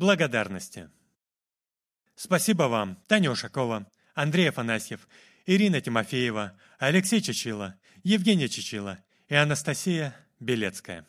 благодарности. Спасибо вам, Таня Ушакова, Андрей Афанасьев, Ирина Тимофеева, Алексей Чечила, Евгения Чечила и Анастасия Белецкая.